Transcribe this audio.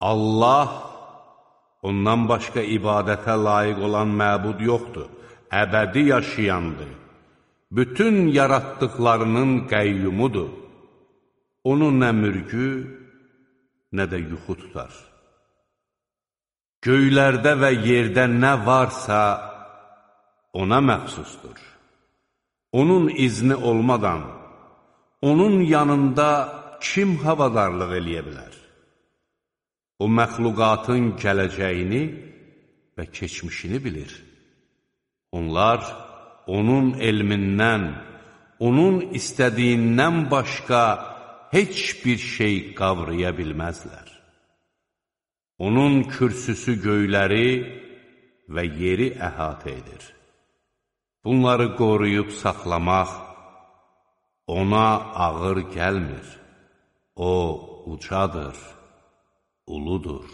Allah, ondan başqa ibadətə layiq olan məbud yoxdur, əbədi yaşayandır. Bütün yaratdıqlarının qəyyumudur. Onu nə mürgü, nə də yuxu tutar. Göylərdə və yerdə nə varsa, ona məxsusdur. Onun izni olmadan, onun yanında kim havadarlıq eləyə bilər? O, məxluqatın gələcəyini və keçmişini bilir. Onlar onun elmindən, onun istədiyindən başqa heç bir şey qavraya bilməzlər. Onun kürsüsü göyləri və yeri əhatə edir. Bunları qoruyub saxlamaq ona ağır gəlmir. O, ucadır, uludur.